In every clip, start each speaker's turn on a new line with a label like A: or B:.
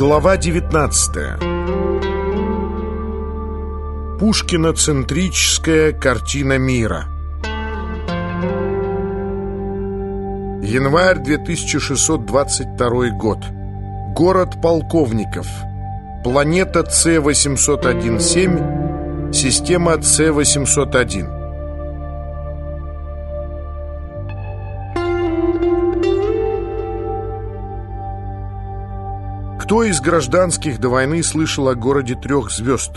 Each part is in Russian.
A: Глава 19 Пушкино-центрическая картина мира. Январь 2622 год. Город полковников. Планета С-801-7 Система С-801 Кто из гражданских до войны слышал о городе трех звезд,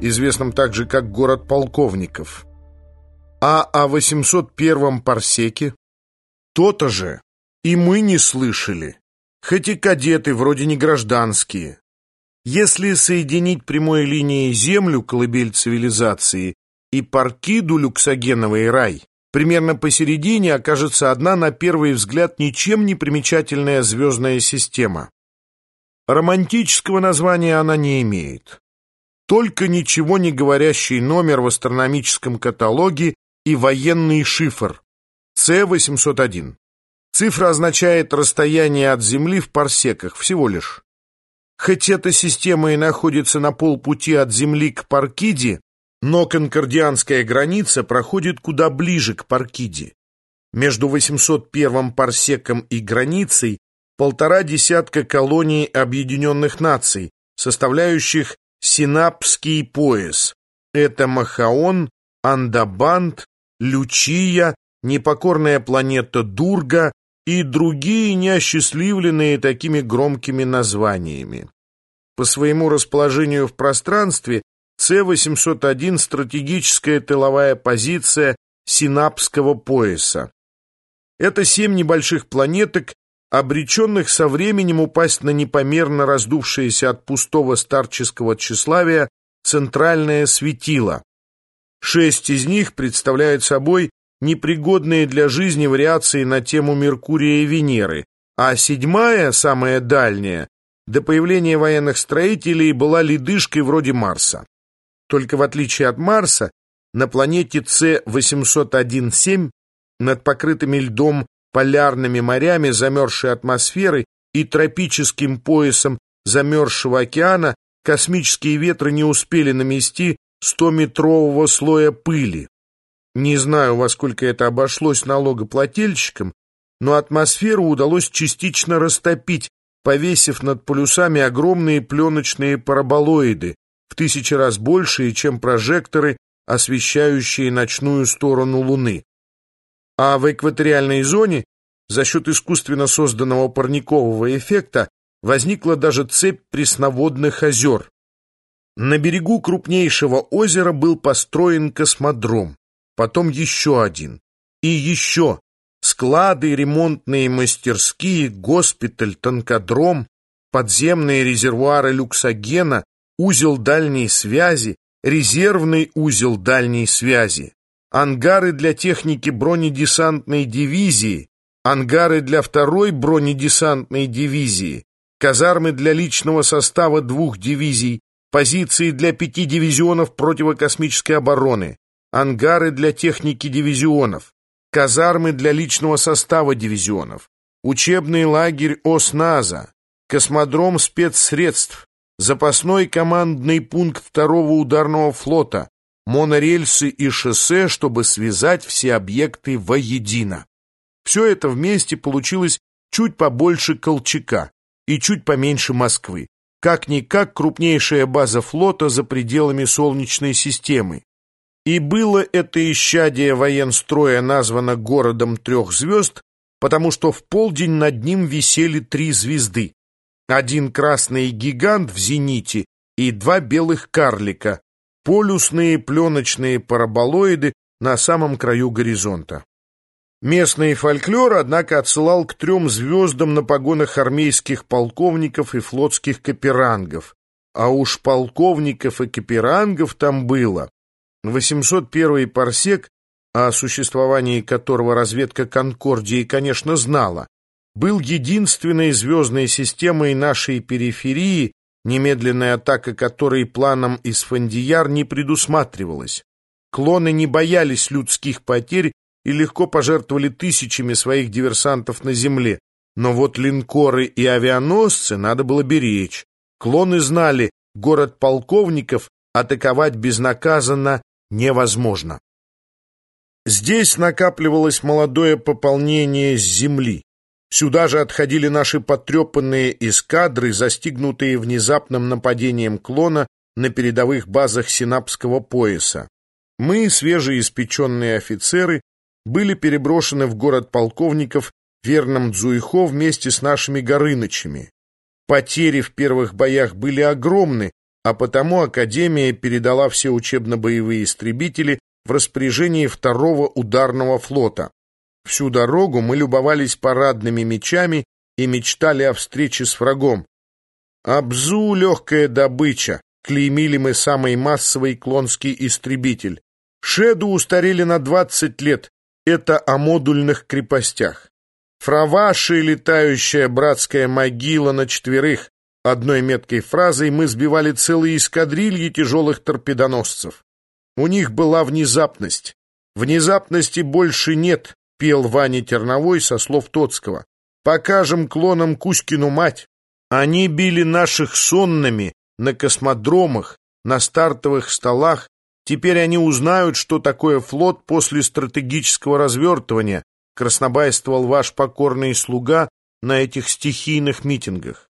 A: известном также как город полковников? А о 801-м парсеке? То-то же. И мы не слышали. Хоть и кадеты, вроде не гражданские. Если соединить прямой линией Землю, колыбель цивилизации, и Паркиду, люксогеновый рай, примерно посередине окажется одна на первый взгляд ничем не примечательная звездная система. Романтического названия она не имеет. Только ничего не говорящий номер в астрономическом каталоге и военный шифр С-801. Цифра означает расстояние от Земли в парсеках всего лишь. Хоть эта система и находится на полпути от Земли к Паркиде, но конкордианская граница проходит куда ближе к Паркиде. Между 801 парсеком и границей полтора десятка колоний Объединенных Наций, составляющих Синапский пояс. Это Махаон, Андабант, Лючия, непокорная планета Дурга и другие неосчастливленные такими громкими названиями. По своему расположению в пространстве С-801 стратегическая тыловая позиция Синапского пояса. Это семь небольших планеток обреченных со временем упасть на непомерно раздувшееся от пустого старческого тщеславия центральное светило. Шесть из них представляют собой непригодные для жизни вариации на тему Меркурия и Венеры, а седьмая, самая дальняя, до появления военных строителей была ледышкой вроде Марса. Только в отличие от Марса, на планете С-801-7 над покрытыми льдом полярными морями замерзшей атмосферы и тропическим поясом замерзшего океана космические ветры не успели намести стометрового слоя пыли. Не знаю, во сколько это обошлось налогоплательщикам, но атмосферу удалось частично растопить, повесив над полюсами огромные пленочные параболоиды, в тысячи раз большие, чем прожекторы, освещающие ночную сторону Луны. А в экваториальной зоне за счет искусственно созданного парникового эффекта возникла даже цепь пресноводных озер. На берегу крупнейшего озера был построен космодром, потом еще один. И еще склады, ремонтные мастерские, госпиталь, танкодром, подземные резервуары люксогена, узел дальней связи, резервный узел дальней связи ангары для техники бронедесантной дивизии, ангары для второй бронедесантной дивизии, казармы для личного состава двух дивизий, позиции для пяти дивизионов противокосмической обороны, ангары для техники дивизионов, казармы для личного состава дивизионов, учебный лагерь ОСНАЗа, космодром спецсредств, запасной командный пункт второго ударного флота, монорельсы и шоссе, чтобы связать все объекты воедино. Все это вместе получилось чуть побольше Колчака и чуть поменьше Москвы. Как-никак крупнейшая база флота за пределами Солнечной системы. И было это исчадие военстроя названо городом трех звезд, потому что в полдень над ним висели три звезды. Один красный гигант в зените и два белых карлика, полюсные пленочные параболоиды на самом краю горизонта. Местный фольклор, однако, отсылал к трем звездам на погонах армейских полковников и флотских каперангов. А уж полковников и каперангов там было. 801 парсек, о существовании которого разведка Конкордии, конечно, знала, был единственной звездной системой нашей периферии, немедленная атака которой планом из Фандияр не предусматривалась. Клоны не боялись людских потерь и легко пожертвовали тысячами своих диверсантов на земле, Но вот линкоры и авианосцы надо было беречь. Клоны знали, город полковников атаковать безнаказанно невозможно. Здесь накапливалось молодое пополнение с земли. Сюда же отходили наши потрепанные эскадры, застигнутые внезапным нападением клона на передовых базах Синапского пояса. Мы, свежеиспеченные офицеры, были переброшены в город полковников верном Дзуйхо вместе с нашими Горынычами. Потери в первых боях были огромны, а потому Академия передала все учебно-боевые истребители в распоряжении второго ударного флота. Всю дорогу мы любовались парадными мечами и мечтали о встрече с врагом. Абзу — легкая добыча, клеймили мы самый массовый клонский истребитель. Шеду устарели на 20 лет, это о модульных крепостях. Фраваши — летающая братская могила на четверых. Одной меткой фразой мы сбивали целые эскадрильи тяжелых торпедоносцев. У них была внезапность. Внезапности больше нет, пел Ваня Терновой со слов Тоцкого. Покажем клонам Кузькину мать. Они били наших сонными на космодромах, на стартовых столах. Теперь они узнают, что такое флот после стратегического развертывания, краснобайствовал ваш покорный слуга на этих стихийных митингах.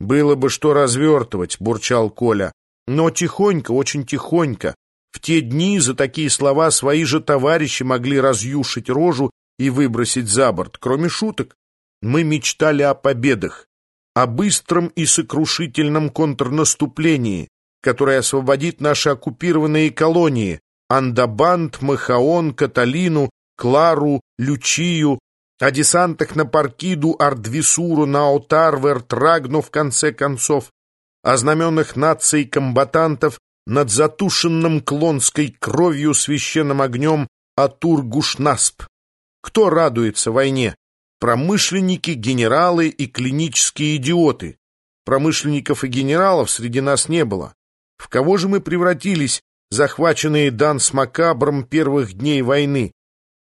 A: «Было бы что развертывать», — бурчал Коля, «но тихонько, очень тихонько. В те дни за такие слова свои же товарищи могли разъюшить рожу и выбросить за борт. Кроме шуток, мы мечтали о победах, о быстром и сокрушительном контрнаступлении, которое освободит наши оккупированные колонии Андабант, Махаон, Каталину, Клару, Лючию, о десантах на Паркиду, Ардвисуру, Наотар, Вертрагну, в конце концов, о знаменах наций комбатантов над затушенным клонской кровью священным огнем Атур-Гушнасп. Кто радуется войне? Промышленники, генералы и клинические идиоты. Промышленников и генералов среди нас не было. В кого же мы превратились, захваченные Дан с Макабром первых дней войны?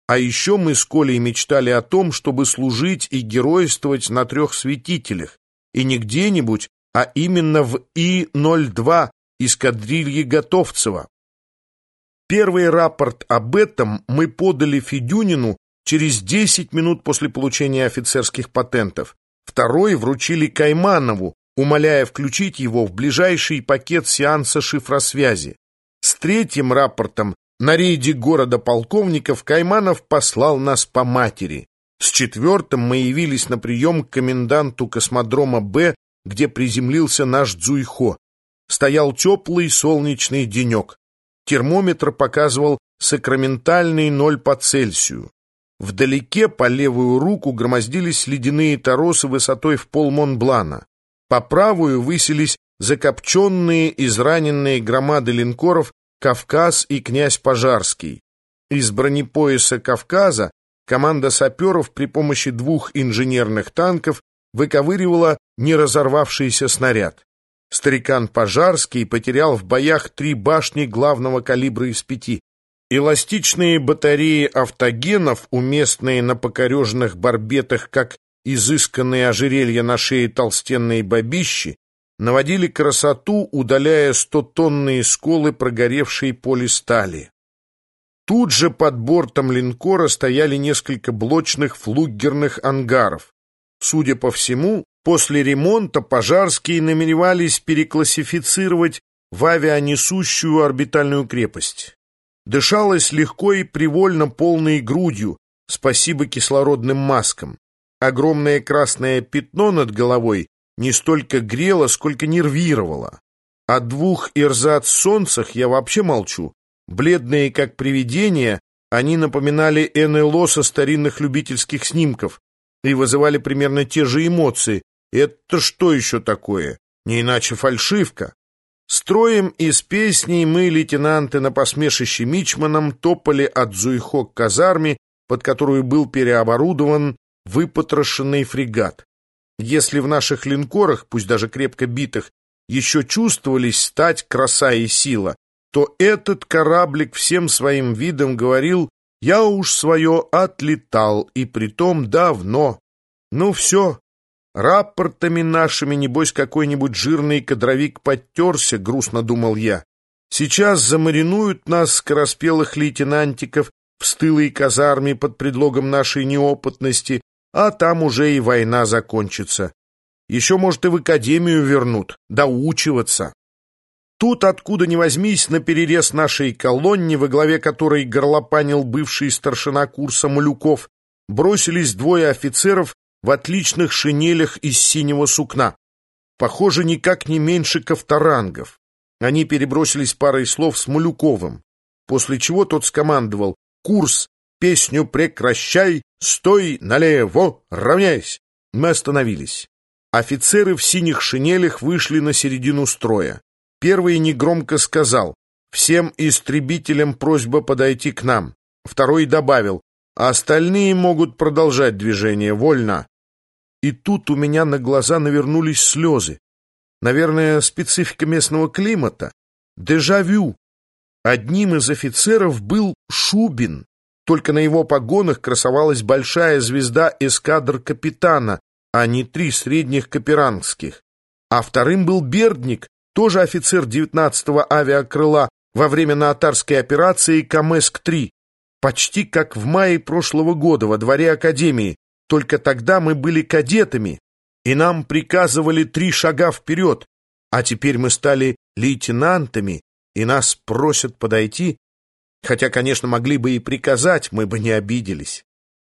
A: А еще мы с Колей мечтали о том, чтобы служить и геройствовать на трех святителях, и не где-нибудь, а именно в И-02 эскадрильи Готовцева. Первый рапорт об этом мы подали Федюнину через 10 минут после получения офицерских патентов. Второй вручили Кайманову, умоляя включить его в ближайший пакет сеанса шифросвязи. С третьим рапортом на рейде города полковников Кайманов послал нас по матери. С четвертым мы явились на прием к коменданту космодрома «Б», где приземлился наш Дзуйхо. Стоял теплый солнечный денек. Термометр показывал сакраментальный ноль по Цельсию. Вдалеке по левую руку громоздились ледяные торосы высотой в пол Монблана. По правую высились закопченные, израненные громады линкоров Кавказ и князь Пожарский. Из бронепояса Кавказа команда саперов при помощи двух инженерных танков выковыривала неразорвавшийся снаряд. Старикан Пожарский потерял в боях три башни главного калибра из пяти. Эластичные батареи автогенов, уместные на покореженных барбетах, как изысканные ожерелья на шее толстенной бабищи, наводили красоту, удаляя стотонные сколы прогоревшей полистали. Тут же под бортом линкора стояли несколько блочных флугерных ангаров. Судя по всему, после ремонта пожарские намеревались переклассифицировать в авианесущую орбитальную крепость. Дышалось легко и привольно полной грудью, спасибо кислородным маскам. Огромное красное пятно над головой не столько грело, сколько нервировало. О двух ирзац-солнцах я вообще молчу. Бледные, как привидения, они напоминали НЛО со старинных любительских снимков и вызывали примерно те же эмоции. Это что еще такое? Не иначе фальшивка. Строем из песней мы, лейтенанты, на посмешище Мичманом, топали от Зуйхо к казарме, под которую был переоборудован выпотрошенный фрегат. Если в наших линкорах, пусть даже крепко битых, еще чувствовались стать краса и сила, то этот кораблик всем своим видом говорил «Я уж свое отлетал, и притом давно». Ну все, рапортами нашими, небось, какой-нибудь жирный кадровик подтерся, грустно думал я. Сейчас замаринуют нас, скороспелых лейтенантиков, в стылой казарме под предлогом нашей неопытности, а там уже и война закончится. Еще, может, и в академию вернут, доучиваться. Тут, откуда ни возьмись, на перерез нашей колонне, во главе которой горлопанил бывший старшина курса Малюков, бросились двое офицеров в отличных шинелях из синего сукна. Похоже, никак не меньше ковторангов. Они перебросились парой слов с Малюковым, после чего тот скомандовал «Курс, песню прекращай, стой налево, равняйсь!» Мы остановились. Офицеры в синих шинелях вышли на середину строя. Первый негромко сказал «Всем истребителям просьба подойти к нам». Второй добавил «А остальные могут продолжать движение, вольно». И тут у меня на глаза навернулись слезы. Наверное, специфика местного климата. Дежавю. Одним из офицеров был Шубин. Только на его погонах красовалась большая звезда эскадр капитана, а не три средних каперангских. А вторым был Бердник, тоже офицер 19-го авиакрыла во время наотарской операции Камэск-3, почти как в мае прошлого года во дворе Академии, только тогда мы были кадетами, и нам приказывали три шага вперед, а теперь мы стали лейтенантами, и нас просят подойти, хотя, конечно, могли бы и приказать, мы бы не обиделись.